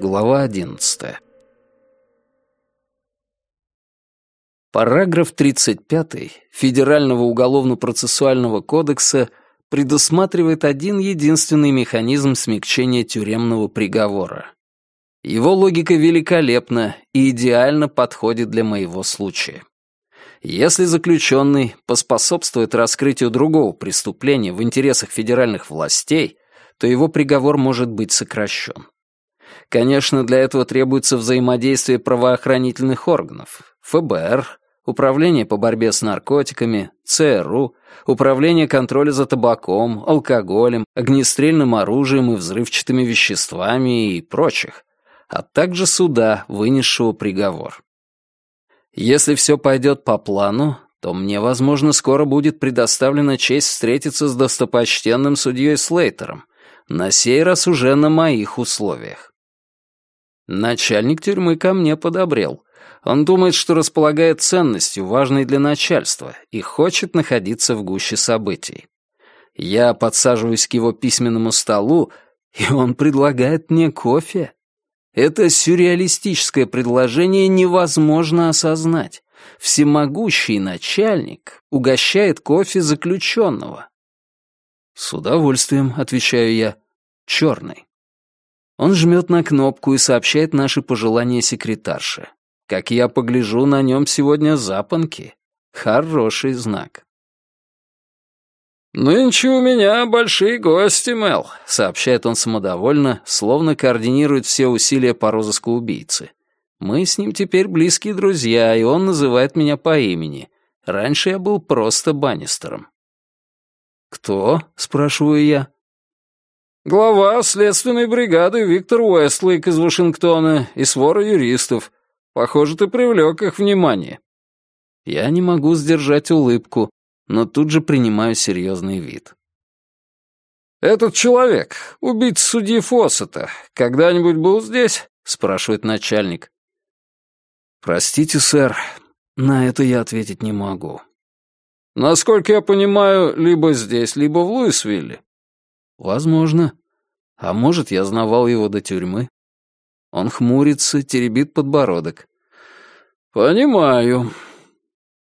Глава одиннадцатая. Параграф 35 Федерального уголовно-процессуального кодекса предусматривает один единственный механизм смягчения тюремного приговора. Его логика великолепна и идеально подходит для моего случая. Если заключенный поспособствует раскрытию другого преступления в интересах федеральных властей, то его приговор может быть сокращен. Конечно, для этого требуется взаимодействие правоохранительных органов, ФБР, Управление по борьбе с наркотиками, ЦРУ, Управление контроля за табаком, алкоголем, огнестрельным оружием и взрывчатыми веществами и прочих, а также суда, вынесшего приговор. Если все пойдет по плану, то мне, возможно, скоро будет предоставлена честь встретиться с достопочтенным судьей Слейтером, на сей раз уже на моих условиях. Начальник тюрьмы ко мне подобрел. Он думает, что располагает ценностью, важной для начальства, и хочет находиться в гуще событий. Я подсаживаюсь к его письменному столу, и он предлагает мне кофе. Это сюрреалистическое предложение невозможно осознать. Всемогущий начальник угощает кофе заключенного. «С удовольствием», — отвечаю я, — «черный». Он жмет на кнопку и сообщает наши пожелания секретарше. Как я погляжу, на нем сегодня запонки. Хороший знак. «Нынче у меня большие гости, Мел», — сообщает он самодовольно, словно координирует все усилия по розыску убийцы. Мы с ним теперь близкие друзья, и он называет меня по имени. Раньше я был просто Баннистером. «Кто?» — спрашиваю я. Глава следственной бригады Виктор Уэстлейк из Вашингтона и свора юристов. Похоже, ты привлек их внимание. Я не могу сдержать улыбку, но тут же принимаю серьезный вид. «Этот человек, убийца судьи Фоссета, когда-нибудь был здесь?» — спрашивает начальник. «Простите, сэр, на это я ответить не могу». «Насколько я понимаю, либо здесь, либо в Луисвилле». Возможно. А может, я знавал его до тюрьмы. Он хмурится, теребит подбородок. Понимаю.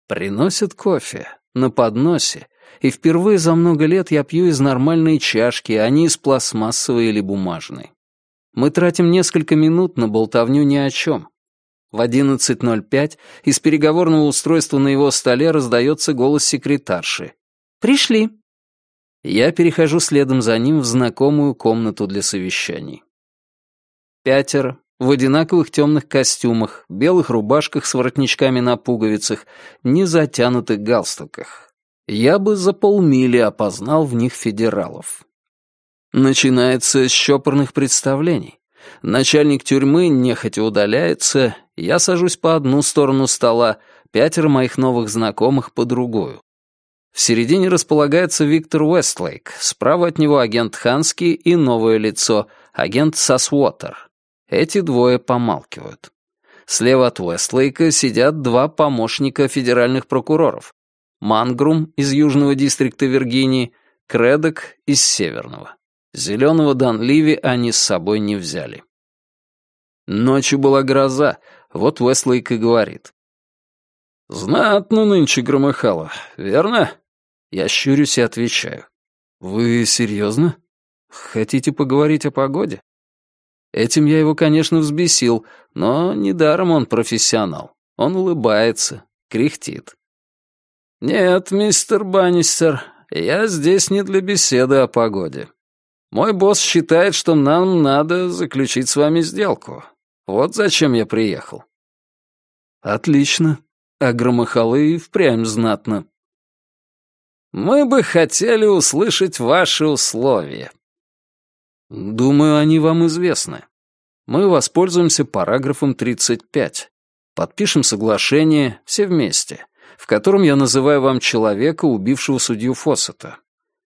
Приносят кофе на подносе, и впервые за много лет я пью из нормальной чашки, а не из пластмассовой или бумажной. Мы тратим несколько минут на болтовню ни о чем. В 11.05 из переговорного устройства на его столе раздается голос секретарши. «Пришли». Я перехожу следом за ним в знакомую комнату для совещаний. Пятеро, в одинаковых темных костюмах, белых рубашках с воротничками на пуговицах, не затянутых галстуках. Я бы за полмили опознал в них федералов. Начинается с чопорных представлений. Начальник тюрьмы нехотя удаляется, я сажусь по одну сторону стола, пятеро моих новых знакомых по другую. В середине располагается Виктор Уэстлейк, справа от него агент Хански и новое лицо, агент Сасвотер. Эти двое помалкивают. Слева от Уэстлейка сидят два помощника федеральных прокуроров. Мангрум из Южного дистрикта Виргинии, Кредок из Северного. Зеленого Данливи они с собой не взяли. Ночью была гроза, вот Уэстлейк и говорит. «Знатно нынче громыхало, верно?» Я щурюсь и отвечаю. «Вы серьезно? Хотите поговорить о погоде?» Этим я его, конечно, взбесил, но недаром он профессионал. Он улыбается, кряхтит. «Нет, мистер Баннистер, я здесь не для беседы о погоде. Мой босс считает, что нам надо заключить с вами сделку. Вот зачем я приехал». «Отлично. А громыхалы впрямь знатно. Мы бы хотели услышать ваши условия. Думаю, они вам известны. Мы воспользуемся параграфом 35. Подпишем соглашение все вместе, в котором я называю вам человека, убившего судью Фоссета.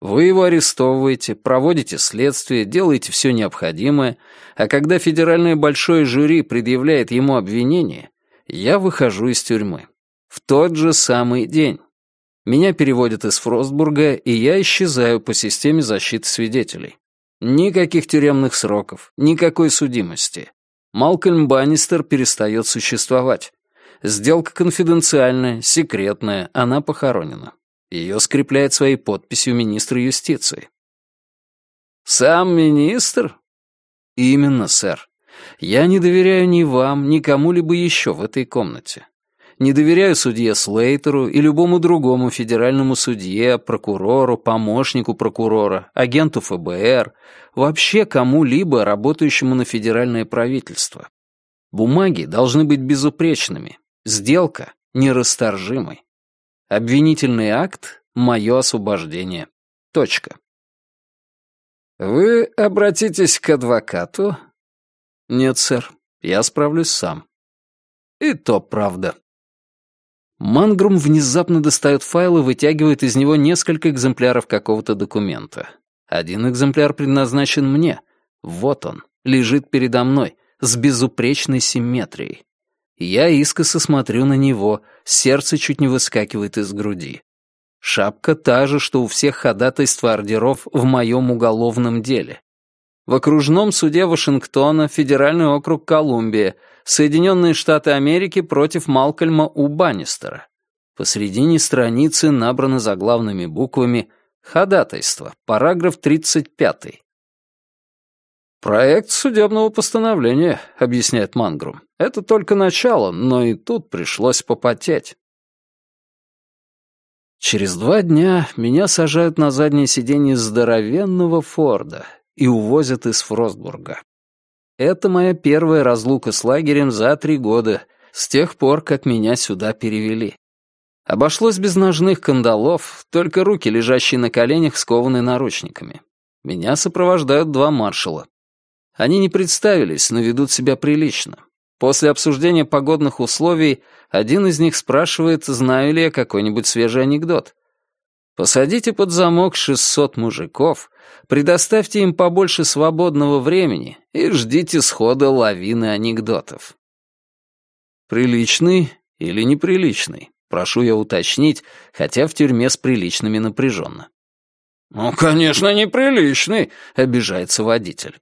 Вы его арестовываете, проводите следствие, делаете все необходимое, а когда федеральное большое жюри предъявляет ему обвинение, я выхожу из тюрьмы. В тот же самый день. Меня переводят из Фростбурга, и я исчезаю по системе защиты свидетелей. Никаких тюремных сроков, никакой судимости. Малкольм Баннистер перестает существовать. Сделка конфиденциальная, секретная, она похоронена. Ее скрепляет своей подписью министр юстиции. «Сам министр?» «Именно, сэр. Я не доверяю ни вам, ни кому-либо еще в этой комнате. Не доверяю судье Слейтеру и любому другому федеральному судье, прокурору, помощнику прокурора, агенту ФБР, вообще кому-либо, работающему на федеральное правительство. Бумаги должны быть безупречными, сделка нерасторжимой. Обвинительный акт — мое освобождение. Точка. «Вы обратитесь к адвокату?» «Нет, сэр, я справлюсь сам». «И то правда». Мангрум внезапно достает файл и вытягивает из него несколько экземпляров какого-то документа. Один экземпляр предназначен мне. Вот он, лежит передо мной, с безупречной симметрией. Я искоса смотрю на него, сердце чуть не выскакивает из груди. Шапка та же, что у всех ходатайств ордеров в моем уголовном деле. В окружном суде Вашингтона, Федеральный округ Колумбия, Соединенные Штаты Америки против Малкольма У. Баннистера. Посредине страницы набрано заглавными буквами «Ходатайство», параграф 35. «Проект судебного постановления», — объясняет Мангрум. «Это только начало, но и тут пришлось попотеть». Через два дня меня сажают на заднее сиденье здоровенного Форда, и увозят из Фростбурга. Это моя первая разлука с лагерем за три года, с тех пор, как меня сюда перевели. Обошлось без ножных кандалов, только руки, лежащие на коленях, скованы наручниками. Меня сопровождают два маршала. Они не представились, но ведут себя прилично. После обсуждения погодных условий один из них спрашивает, знаю ли я какой-нибудь свежий анекдот. Посадите под замок 600 мужиков, Предоставьте им побольше свободного времени и ждите схода лавины анекдотов. Приличный или неприличный? Прошу я уточнить, хотя в тюрьме с приличными напряженно. «Ну, конечно, неприличный», — обижается водитель.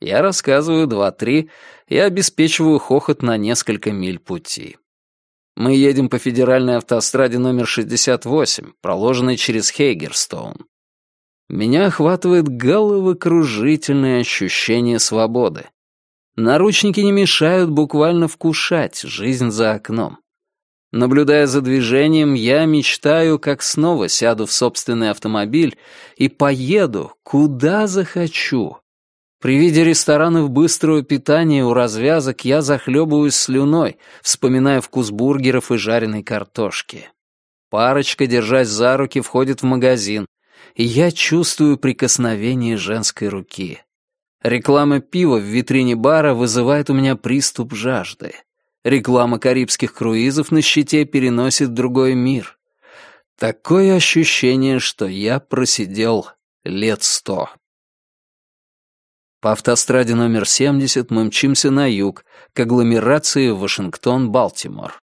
Я рассказываю два-три и обеспечиваю хохот на несколько миль пути. Мы едем по федеральной автостраде номер 68, проложенной через Хейгерстоун. Меня охватывает головокружительное ощущение свободы. Наручники не мешают буквально вкушать жизнь за окном. Наблюдая за движением, я мечтаю, как снова сяду в собственный автомобиль и поеду, куда захочу. При виде ресторанов быстрого питания у развязок я захлебываюсь слюной, вспоминая вкус бургеров и жареной картошки. Парочка, держась за руки, входит в магазин, и я чувствую прикосновение женской руки. Реклама пива в витрине бара вызывает у меня приступ жажды. Реклама карибских круизов на щите переносит в другой мир. Такое ощущение, что я просидел лет сто. По автостраде номер 70 мы мчимся на юг, к агломерации Вашингтон-Балтимор.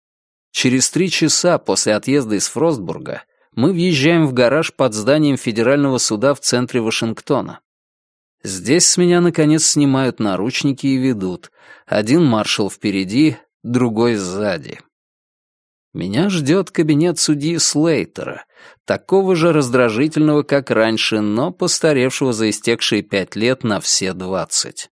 Через три часа после отъезда из Фростбурга мы въезжаем в гараж под зданием федерального суда в центре Вашингтона. Здесь с меня, наконец, снимают наручники и ведут. Один маршал впереди, другой сзади. Меня ждет кабинет судьи Слейтера, такого же раздражительного, как раньше, но постаревшего за истекшие пять лет на все двадцать.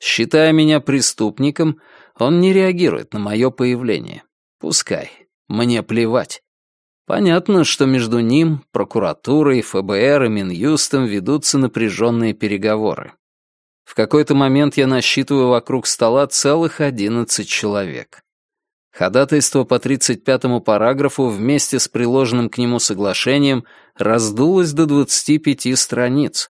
Считая меня преступником, он не реагирует на мое появление. Пускай. Мне плевать. Понятно, что между ним, прокуратурой, ФБР и Минюстом ведутся напряженные переговоры. В какой-то момент я насчитываю вокруг стола целых одиннадцать человек. Ходатайство по 35-му параграфу вместе с приложенным к нему соглашением раздулось до 25 страниц.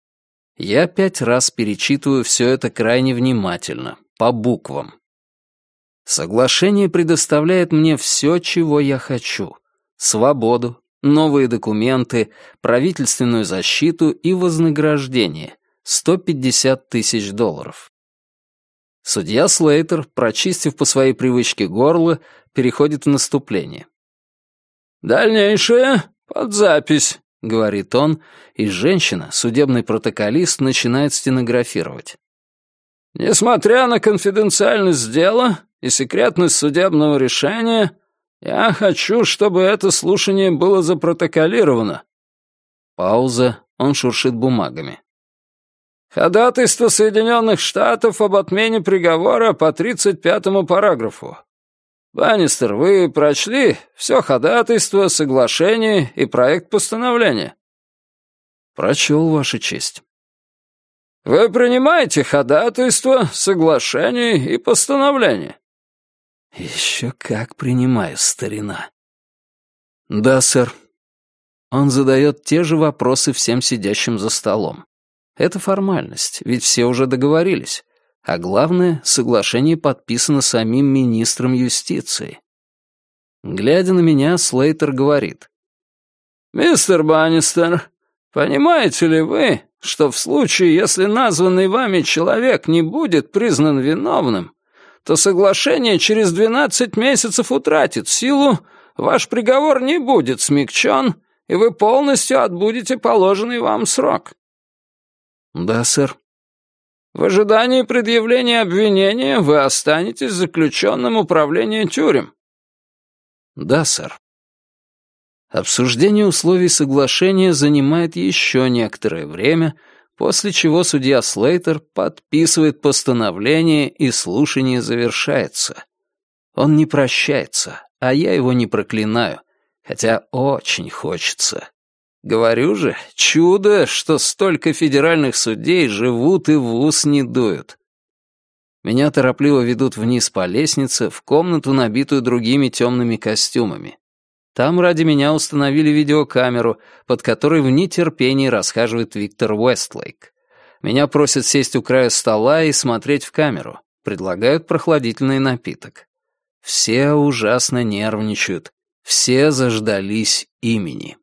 Я пять раз перечитываю все это крайне внимательно, по буквам. Соглашение предоставляет мне все, чего я хочу — свободу, новые документы, правительственную защиту и вознаграждение — 150 тысяч долларов. Судья Слейтер, прочистив по своей привычке горло, переходит в наступление. «Дальнейшее под запись», — говорит он, и женщина, судебный протоколист, начинает стенографировать. «Несмотря на конфиденциальность дела и секретность судебного решения, я хочу, чтобы это слушание было запротоколировано». Пауза, он шуршит бумагами. Ходатайство Соединенных Штатов об отмене приговора по 35-му параграфу. Баннистер, вы прочли все ходатайство, соглашение и проект постановления? Прочел, Ваша честь. Вы принимаете ходатайство, соглашение и постановление? Еще как принимаю, старина. Да, сэр. Он задает те же вопросы всем сидящим за столом. Это формальность, ведь все уже договорились. А главное, соглашение подписано самим министром юстиции. Глядя на меня, Слейтер говорит. «Мистер Баннистер, понимаете ли вы, что в случае, если названный вами человек не будет признан виновным, то соглашение через 12 месяцев утратит силу, ваш приговор не будет смягчен, и вы полностью отбудете положенный вам срок?» «Да, сэр». «В ожидании предъявления обвинения вы останетесь заключенным управления тюрем». «Да, сэр». Обсуждение условий соглашения занимает еще некоторое время, после чего судья Слейтер подписывает постановление и слушание завершается. Он не прощается, а я его не проклинаю, хотя очень хочется. Говорю же, чудо, что столько федеральных судей живут и в ус не дуют. Меня торопливо ведут вниз по лестнице в комнату, набитую другими темными костюмами. Там ради меня установили видеокамеру, под которой в нетерпении расхаживает Виктор Уэстлейк. Меня просят сесть у края стола и смотреть в камеру. Предлагают прохладительный напиток. Все ужасно нервничают. Все заждались имени.